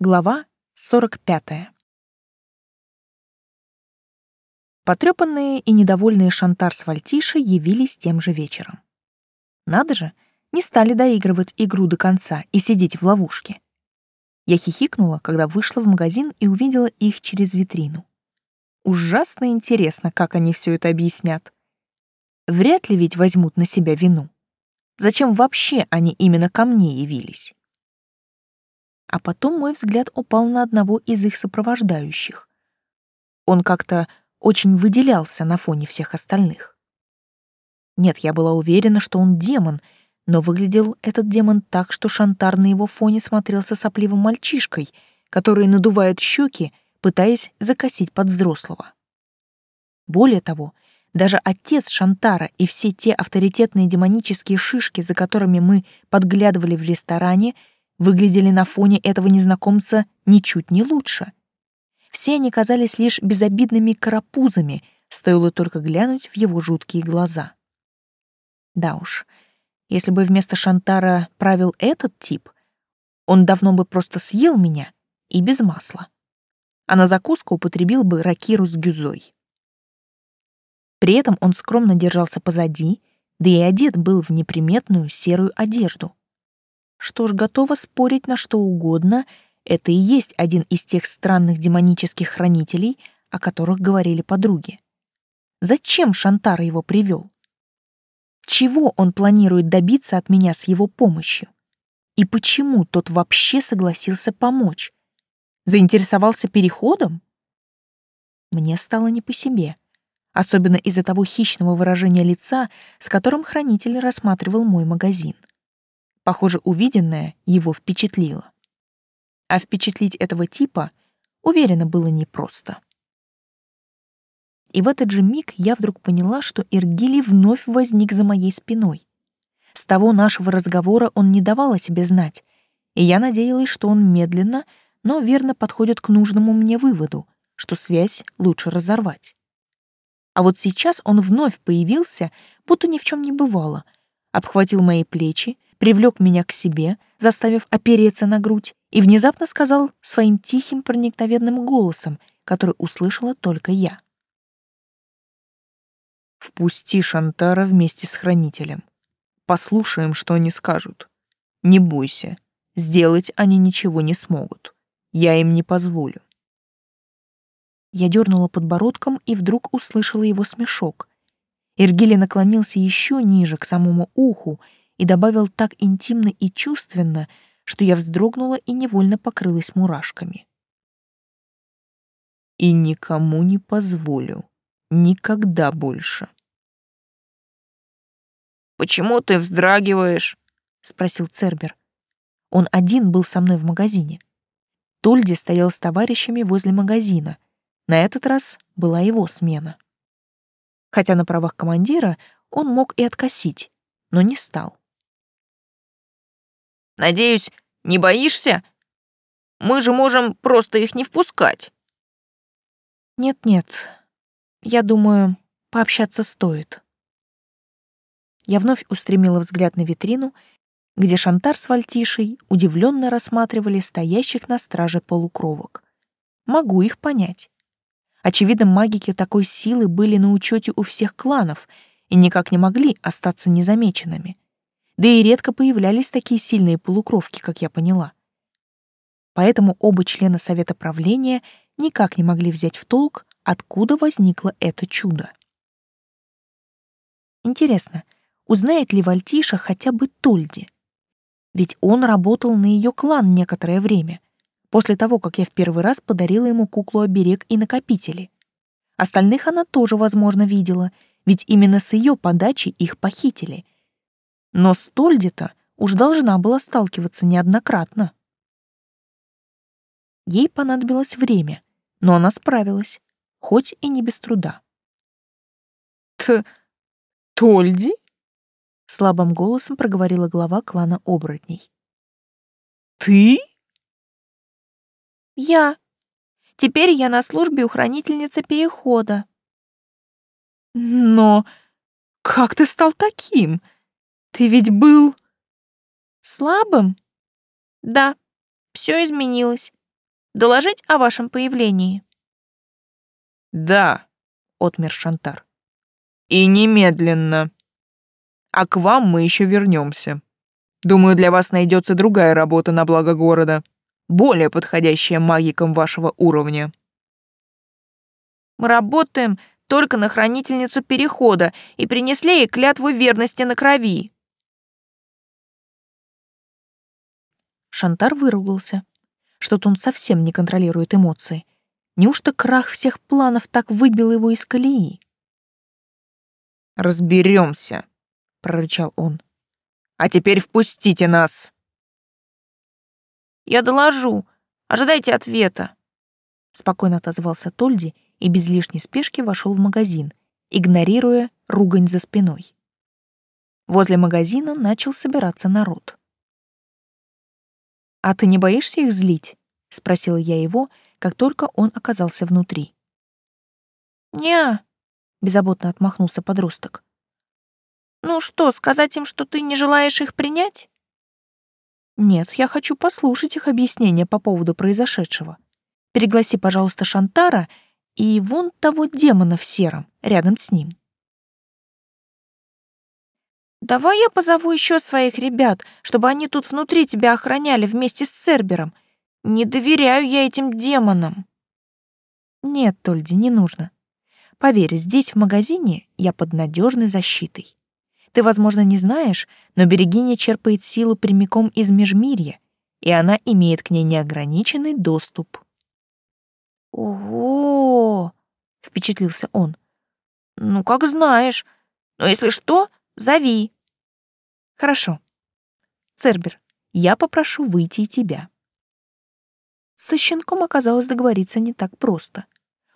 Глава 45. Потрёпанные и недовольные Шантар с Вальтишей явились тем же вечером. Надо же, не стали доигрывать игру до конца и сидеть в ловушке. Я хихикнула, когда вышла в магазин и увидела их через витрину. Ужасно интересно, как они все это объяснят. Вряд ли ведь возьмут на себя вину. Зачем вообще они именно ко мне явились? А потом мой взгляд упал на одного из их сопровождающих. Он как-то очень выделялся на фоне всех остальных. Нет, я была уверена, что он демон, но выглядел этот демон так, что Шантар на его фоне смотрелся сопливым мальчишкой, который надувает щеки, пытаясь закосить под взрослого. Более того, даже отец Шантара и все те авторитетные демонические шишки, за которыми мы подглядывали в ресторане, выглядели на фоне этого незнакомца ничуть не лучше. Все они казались лишь безобидными карапузами, стоило только глянуть в его жуткие глаза. Да уж, если бы вместо Шантара правил этот тип, он давно бы просто съел меня и без масла. А на закуску употребил бы ракиру с гюзой. При этом он скромно держался позади, да и одет был в неприметную серую одежду. Что ж, готова спорить на что угодно, это и есть один из тех странных демонических хранителей, о которых говорили подруги. Зачем Шантар его привел? Чего он планирует добиться от меня с его помощью? И почему тот вообще согласился помочь? Заинтересовался переходом? Мне стало не по себе, особенно из-за того хищного выражения лица, с которым хранитель рассматривал мой магазин. Похоже, увиденное его впечатлило. А впечатлить этого типа, уверенно, было непросто. И в этот же миг я вдруг поняла, что Иргили вновь возник за моей спиной. С того нашего разговора он не давал о себе знать, и я надеялась, что он медленно, но верно подходит к нужному мне выводу, что связь лучше разорвать. А вот сейчас он вновь появился, будто ни в чем не бывало, обхватил мои плечи, привлек меня к себе, заставив опереться на грудь, и внезапно сказал своим тихим проникновенным голосом, который услышала только я. «Впусти Шантара вместе с хранителем. Послушаем, что они скажут. Не бойся, сделать они ничего не смогут. Я им не позволю». Я дернула подбородком и вдруг услышала его смешок. Иргили наклонился еще ниже, к самому уху, и добавил так интимно и чувственно, что я вздрогнула и невольно покрылась мурашками. «И никому не позволю. Никогда больше». «Почему ты вздрагиваешь?» — спросил Цербер. Он один был со мной в магазине. Тольди стоял с товарищами возле магазина. На этот раз была его смена. Хотя на правах командира он мог и откосить, но не стал. Надеюсь, не боишься? Мы же можем просто их не впускать. Нет-нет, я думаю, пообщаться стоит. Я вновь устремила взгляд на витрину, где Шантар с Вальтишей удивленно рассматривали стоящих на страже полукровок. Могу их понять. Очевидно, магики такой силы были на учете у всех кланов и никак не могли остаться незамеченными да и редко появлялись такие сильные полукровки, как я поняла. Поэтому оба члена совета правления никак не могли взять в толк, откуда возникло это чудо. Интересно, узнает ли Вальтиша хотя бы Тульди? Ведь он работал на ее клан некоторое время, после того, как я в первый раз подарила ему куклу-оберег и накопители. Остальных она тоже, возможно, видела, ведь именно с ее подачи их похитили — но Стольди-то уж должна была сталкиваться неоднократно. Ей понадобилось время, но она справилась, хоть и не без труда. «Т... Тольди?» — слабым голосом проговорила глава клана оборотней. «Ты?» «Я. Теперь я на службе у хранительницы Перехода». «Но как ты стал таким?» Ты ведь был... Слабым? Да, все изменилось. Доложить о вашем появлении?» «Да», — отмер Шантар. «И немедленно. А к вам мы еще вернемся. Думаю, для вас найдется другая работа на благо города, более подходящая магикам вашего уровня». «Мы работаем только на хранительницу Перехода и принесли ей клятву верности на крови». Шантар выругался. Что-то он совсем не контролирует эмоции. Неужто крах всех планов так выбил его из колеи? Разберемся, прорычал он. А теперь впустите нас. Я доложу. Ожидайте ответа. Спокойно отозвался Тольди и без лишней спешки вошел в магазин, игнорируя ругань за спиной. Возле магазина начал собираться народ. «А ты не боишься их злить?» — спросила я его, как только он оказался внутри. «Не-а», беззаботно отмахнулся подросток. «Ну что, сказать им, что ты не желаешь их принять?» «Нет, я хочу послушать их объяснения по поводу произошедшего. Пригласи, пожалуйста, Шантара и вон того демона в сером, рядом с ним». «Давай я позову еще своих ребят, чтобы они тут внутри тебя охраняли вместе с Цербером. Не доверяю я этим демонам». «Нет, Тольди, не нужно. Поверь, здесь, в магазине, я под надежной защитой. Ты, возможно, не знаешь, но Берегиня черпает силу прямиком из Межмирья, и она имеет к ней неограниченный доступ». «Ого!» — впечатлился он. «Ну, как знаешь. Но если что, зови». «Хорошо. Цербер, я попрошу выйти и тебя». Со щенком оказалось договориться не так просто.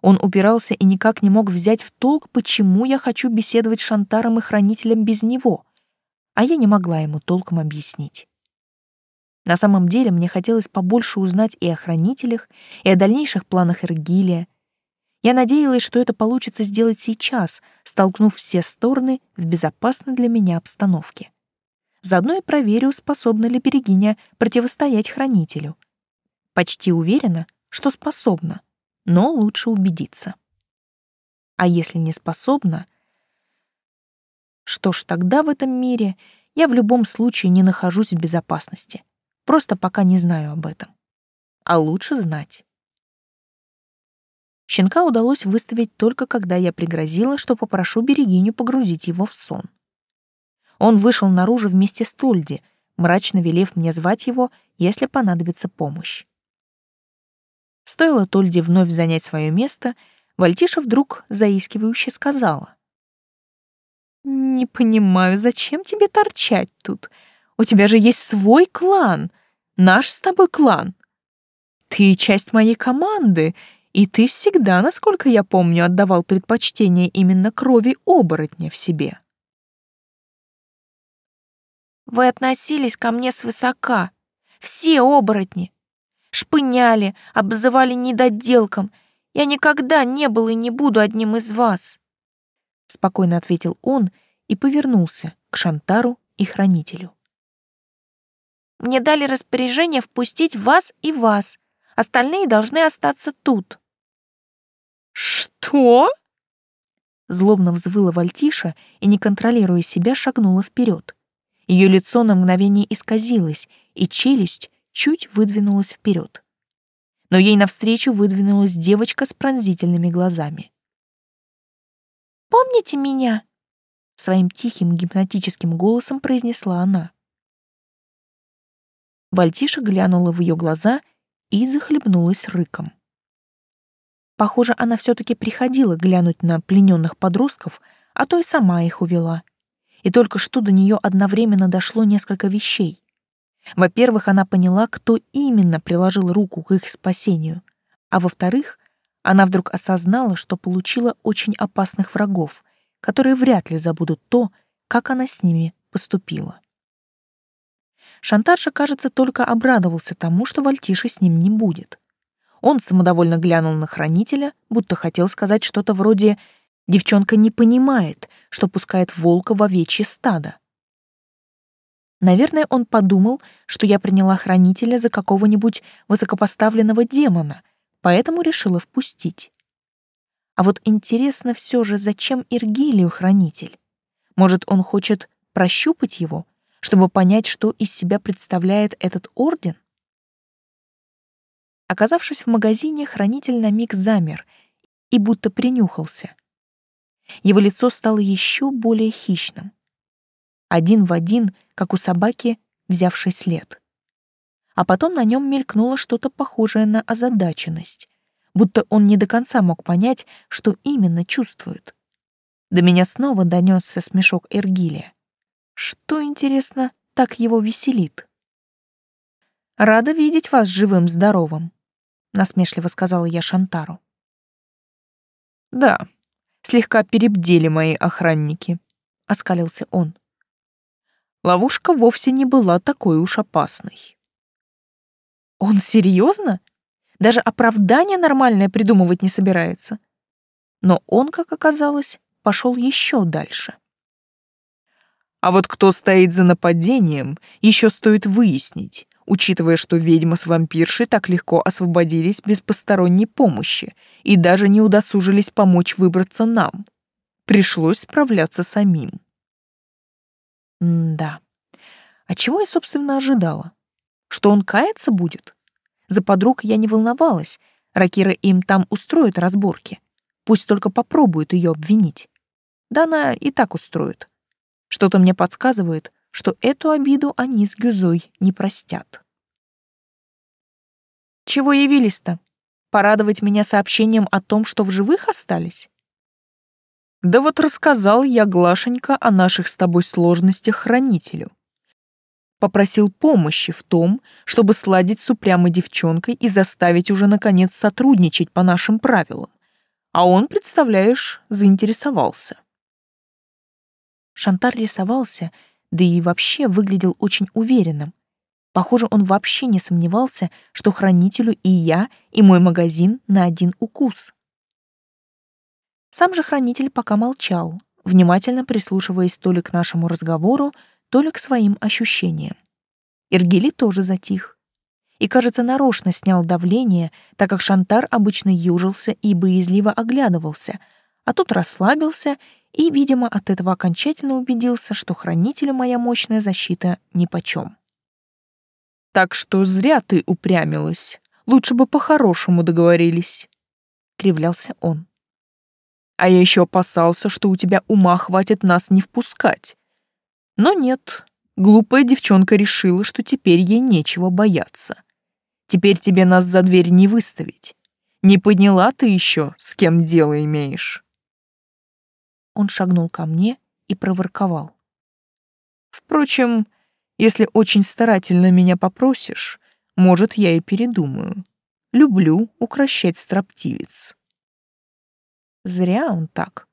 Он упирался и никак не мог взять в толк, почему я хочу беседовать с Шантаром и Хранителем без него, а я не могла ему толком объяснить. На самом деле мне хотелось побольше узнать и о Хранителях, и о дальнейших планах Эргилия. Я надеялась, что это получится сделать сейчас, столкнув все стороны в безопасной для меня обстановке. Заодно и проверю, способна ли Берегиня противостоять Хранителю — Почти уверена, что способна, но лучше убедиться. А если не способна, что ж, тогда в этом мире я в любом случае не нахожусь в безопасности, просто пока не знаю об этом. А лучше знать. Щенка удалось выставить только когда я пригрозила, что попрошу Берегиню погрузить его в сон. Он вышел наружу вместе с Тульди, мрачно велев мне звать его, если понадобится помощь. Стоило Тольде вновь занять свое место, Вальтиша вдруг заискивающе сказала. «Не понимаю, зачем тебе торчать тут? У тебя же есть свой клан, наш с тобой клан. Ты часть моей команды, и ты всегда, насколько я помню, отдавал предпочтение именно крови оборотня в себе». «Вы относились ко мне свысока, все оборотни, шпыняли, обзывали недоделком. Я никогда не был и не буду одним из вас. Спокойно ответил он и повернулся к Шантару и Хранителю. Мне дали распоряжение впустить вас и вас. Остальные должны остаться тут. Что? Злобно взвыла Вальтиша и, не контролируя себя, шагнула вперед. Ее лицо на мгновение исказилось, и челюсть чуть выдвинулась вперед. Но ей навстречу выдвинулась девочка с пронзительными глазами. «Помните меня?» — своим тихим гипнотическим голосом произнесла она. Вальтиша глянула в ее глаза и захлебнулась рыком. Похоже, она все-таки приходила глянуть на плененных подростков, а то и сама их увела. И только что до нее одновременно дошло несколько вещей. Во-первых, она поняла, кто именно приложил руку к их спасению, а во-вторых, она вдруг осознала, что получила очень опасных врагов, которые вряд ли забудут то, как она с ними поступила. Шантарша, кажется, только обрадовался тому, что Вальтиши с ним не будет. Он самодовольно глянул на хранителя, будто хотел сказать что-то вроде «девчонка не понимает, что пускает волка в овечье стадо». Наверное, он подумал, что я приняла хранителя за какого-нибудь высокопоставленного демона, поэтому решила впустить. А вот интересно все же, зачем Иргилию хранитель? Может, он хочет прощупать его, чтобы понять, что из себя представляет этот орден? Оказавшись в магазине, хранитель на миг замер и будто принюхался. Его лицо стало еще более хищным. Один в один, как у собаки, взявшей след. А потом на нем мелькнуло что-то похожее на озадаченность, будто он не до конца мог понять, что именно чувствует. До меня снова донесся смешок Эргилия. Что, интересно, так его веселит? «Рада видеть вас живым-здоровым», — насмешливо сказала я Шантару. «Да, слегка перебдели мои охранники», — оскалился он. Ловушка вовсе не была такой уж опасной. «Он серьезно? Даже оправдание нормальное придумывать не собирается?» Но он, как оказалось, пошел еще дальше. А вот кто стоит за нападением, еще стоит выяснить, учитывая, что ведьма с вампиршей так легко освободились без посторонней помощи и даже не удосужились помочь выбраться нам. Пришлось справляться самим. М да. А чего я, собственно, ожидала? Что он каяться будет? За подруг я не волновалась. Ракира им там устроит разборки. Пусть только попробует ее обвинить. Да она и так устроит. Что-то мне подсказывает, что эту обиду они с Гюзой не простят. Чего явились-то? Порадовать меня сообщением о том, что в живых остались? Да вот рассказал я Глашенька о наших с тобой сложностях хранителю. Попросил помощи в том, чтобы сладить с упрямой девчонкой и заставить уже наконец сотрудничать по нашим правилам. А он, представляешь, заинтересовался. Шантар рисовался, да и вообще выглядел очень уверенным. Похоже, он вообще не сомневался, что хранителю и я, и мой магазин на один укус. Сам же хранитель пока молчал, внимательно прислушиваясь то ли к нашему разговору, то ли к своим ощущениям. Иргили тоже затих. И, кажется, нарочно снял давление, так как Шантар обычно южился и боязливо оглядывался, а тут расслабился и, видимо, от этого окончательно убедился, что хранителю моя мощная защита нипочем. «Так что зря ты упрямилась. Лучше бы по-хорошему договорились», — кривлялся он. «А я еще опасался, что у тебя ума хватит нас не впускать. Но нет, глупая девчонка решила, что теперь ей нечего бояться. Теперь тебе нас за дверь не выставить. Не подняла ты еще, с кем дело имеешь». Он шагнул ко мне и проворковал. «Впрочем, если очень старательно меня попросишь, может, я и передумаю. Люблю укращать строптивец». Зря он так.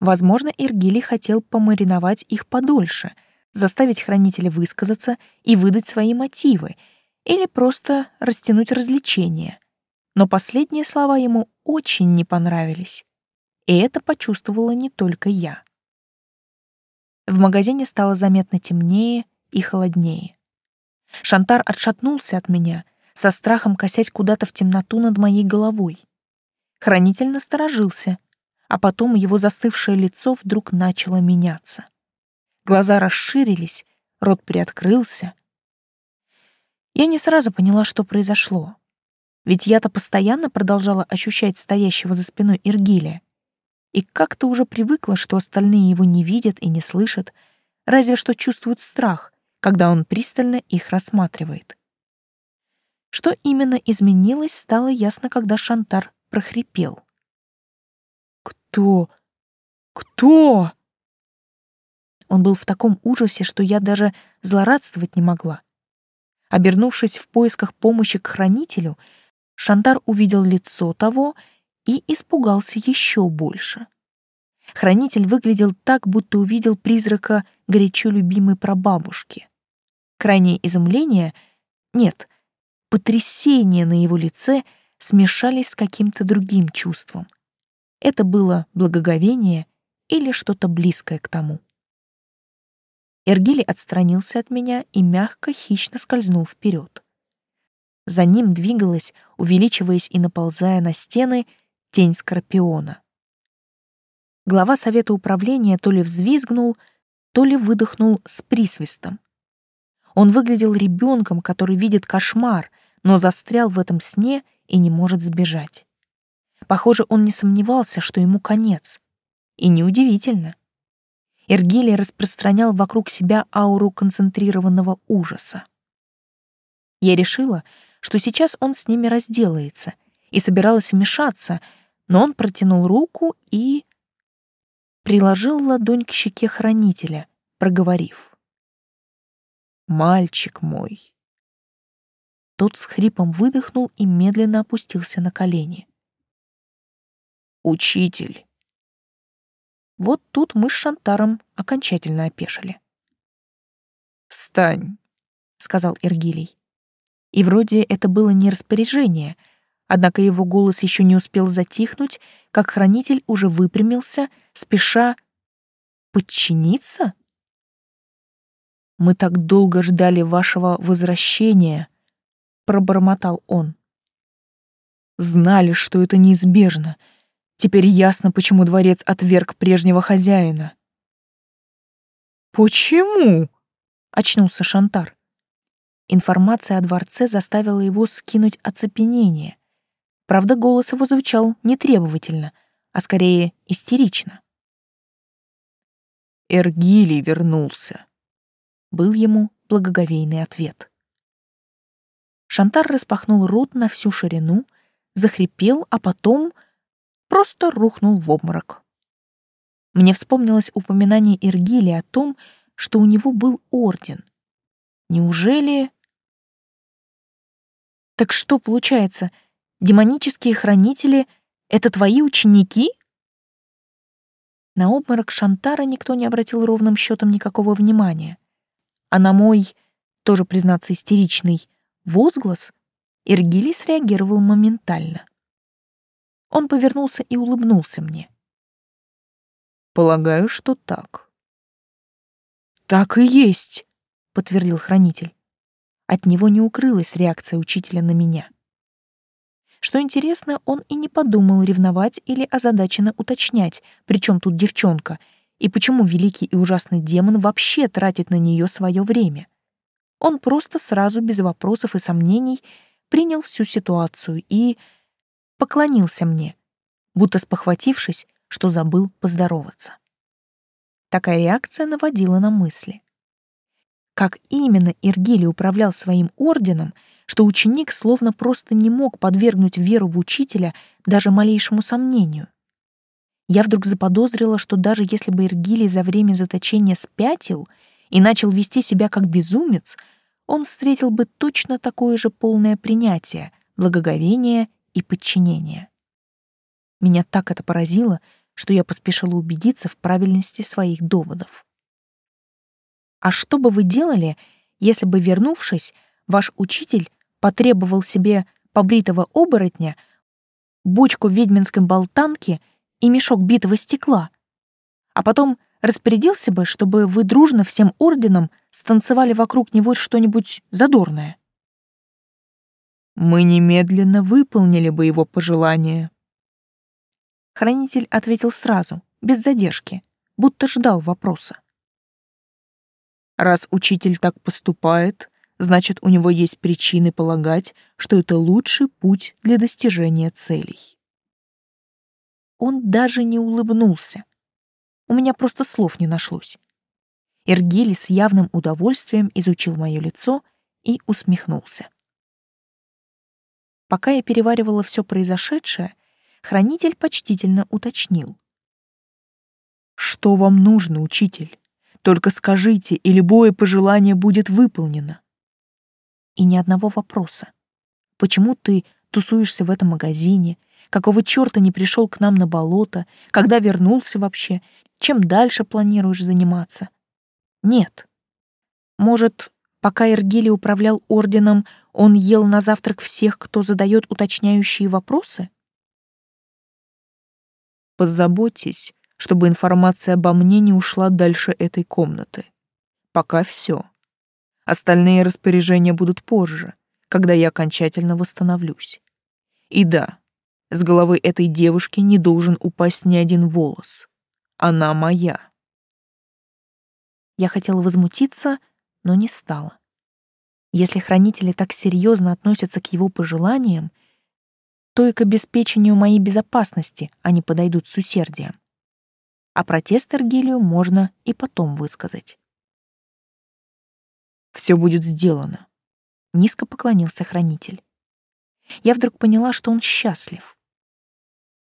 Возможно, Иргили хотел помариновать их подольше, заставить хранителя высказаться и выдать свои мотивы, или просто растянуть развлечение. Но последние слова ему очень не понравились. И это почувствовала не только я. В магазине стало заметно темнее и холоднее. Шантар отшатнулся от меня, со страхом косясь куда-то в темноту над моей головой. Хранитель насторожился, а потом его застывшее лицо вдруг начало меняться. Глаза расширились, рот приоткрылся. Я не сразу поняла, что произошло. Ведь я-то постоянно продолжала ощущать стоящего за спиной Иргилия и как-то уже привыкла, что остальные его не видят и не слышат, разве что чувствуют страх, когда он пристально их рассматривает. Что именно изменилось, стало ясно, когда Шантар прохрипел. «Кто? Кто?» Он был в таком ужасе, что я даже злорадствовать не могла. Обернувшись в поисках помощи к хранителю, Шантар увидел лицо того и испугался еще больше. Хранитель выглядел так, будто увидел призрака горячо любимой прабабушки. Крайнее изумление, нет, потрясение на его лице смешались с каким-то другим чувством. Это было благоговение или что-то близкое к тому. Эргили отстранился от меня и мягко, хищно скользнул вперед. За ним двигалась, увеличиваясь и наползая на стены, тень скорпиона. Глава совета управления то ли взвизгнул, то ли выдохнул с присвистом. Он выглядел ребенком, который видит кошмар, но застрял в этом сне и не может сбежать. Похоже, он не сомневался, что ему конец. И неудивительно. Эргилий распространял вокруг себя ауру концентрированного ужаса. Я решила, что сейчас он с ними разделается, и собиралась вмешаться, но он протянул руку и... приложил ладонь к щеке хранителя, проговорив. «Мальчик мой». Тот с хрипом выдохнул и медленно опустился на колени. «Учитель». Вот тут мы с Шантаром окончательно опешили. «Встань», — сказал Иргилий. И вроде это было не распоряжение, однако его голос еще не успел затихнуть, как хранитель уже выпрямился, спеша подчиниться? «Мы так долго ждали вашего возвращения», — пробормотал он. «Знали, что это неизбежно. Теперь ясно, почему дворец отверг прежнего хозяина». «Почему?» — очнулся Шантар. Информация о дворце заставила его скинуть оцепенение. Правда, голос его звучал не требовательно, а скорее истерично. «Эргилий вернулся», — был ему благоговейный ответ. Шантар распахнул рот на всю ширину, захрипел, а потом просто рухнул в обморок. Мне вспомнилось упоминание Иргилия о том, что у него был орден. Неужели... Так что получается, демонические хранители — это твои ученики? На обморок Шантара никто не обратил ровным счетом никакого внимания. А на мой, тоже, признаться, истеричный, возглас Иргилий среагировал моментально. Он повернулся и улыбнулся мне. «Полагаю, что так». «Так и есть», — подтвердил хранитель. От него не укрылась реакция учителя на меня. Что интересно, он и не подумал ревновать или озадаченно уточнять, при чем тут девчонка, и почему великий и ужасный демон вообще тратит на нее свое время. Он просто сразу, без вопросов и сомнений, принял всю ситуацию и поклонился мне, будто спохватившись, что забыл поздороваться. Такая реакция наводила на мысли как именно Иргилий управлял своим орденом, что ученик словно просто не мог подвергнуть веру в учителя даже малейшему сомнению. Я вдруг заподозрила, что даже если бы Иргилий за время заточения спятил и начал вести себя как безумец, он встретил бы точно такое же полное принятие, благоговение и подчинение. Меня так это поразило, что я поспешила убедиться в правильности своих доводов. А что бы вы делали, если бы, вернувшись, ваш учитель потребовал себе побритого оборотня, бочку ведьминской болтанки и мешок битого стекла, а потом распорядился бы, чтобы вы дружно всем орденом станцевали вокруг него что-нибудь задорное? Мы немедленно выполнили бы его пожелание. Хранитель ответил сразу, без задержки, будто ждал вопроса. Раз учитель так поступает, значит, у него есть причины полагать, что это лучший путь для достижения целей. Он даже не улыбнулся. У меня просто слов не нашлось. Эргили с явным удовольствием изучил мое лицо и усмехнулся. Пока я переваривала все произошедшее, хранитель почтительно уточнил. «Что вам нужно, учитель?» Только скажите, и любое пожелание будет выполнено. И ни одного вопроса. Почему ты тусуешься в этом магазине? Какого чёрта не пришел к нам на болото? Когда вернулся вообще? Чем дальше планируешь заниматься? Нет. Может, пока Иргили управлял орденом, он ел на завтрак всех, кто задает уточняющие вопросы? Позаботьтесь, чтобы информация обо мне не ушла дальше этой комнаты. Пока все. Остальные распоряжения будут позже, когда я окончательно восстановлюсь. И да, с головы этой девушки не должен упасть ни один волос. Она моя. Я хотела возмутиться, но не стала. Если хранители так серьезно относятся к его пожеланиям, то и к обеспечению моей безопасности они подойдут с усердием. А протест Эргилию можно и потом высказать. Все будет сделано. Низко поклонился хранитель. Я вдруг поняла, что он счастлив.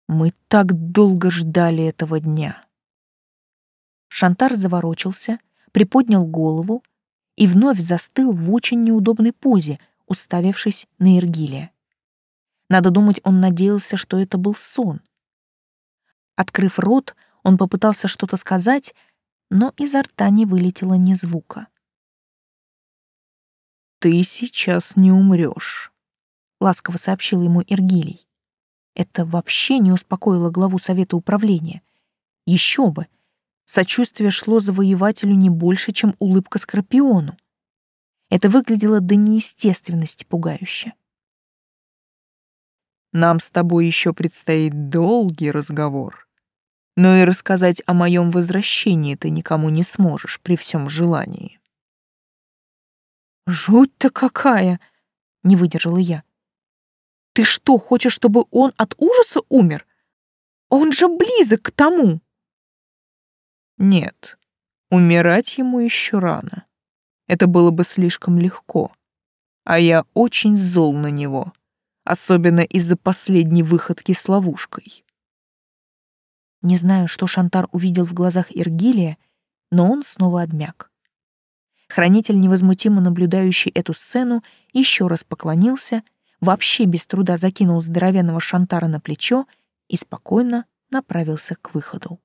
Мы так долго ждали этого дня. Шантар заворочился, приподнял голову и вновь застыл в очень неудобной позе, уставившись на Иргилия. Надо думать, он надеялся, что это был сон. Открыв рот, он попытался что-то сказать, но изо рта не вылетело ни звука. «Ты сейчас не умрешь», — ласково сообщил ему Иргилий. Это вообще не успокоило главу Совета управления. Еще бы, Сочувствие шло завоевателю не больше, чем улыбка Скорпиону. Это выглядело до неестественности пугающе. «Нам с тобой еще предстоит долгий разговор. Но и рассказать о моем возвращении ты никому не сможешь при всем желании». «Жуть-то какая!» — не выдержала я. «Ты что, хочешь, чтобы он от ужаса умер? Он же близок к тому!» Нет, умирать ему еще рано. Это было бы слишком легко. А я очень зол на него, особенно из-за последней выходки с ловушкой. Не знаю, что Шантар увидел в глазах Иргилия, но он снова обмяк. Хранитель, невозмутимо наблюдающий эту сцену, еще раз поклонился, вообще без труда закинул здоровенного Шантара на плечо и спокойно направился к выходу.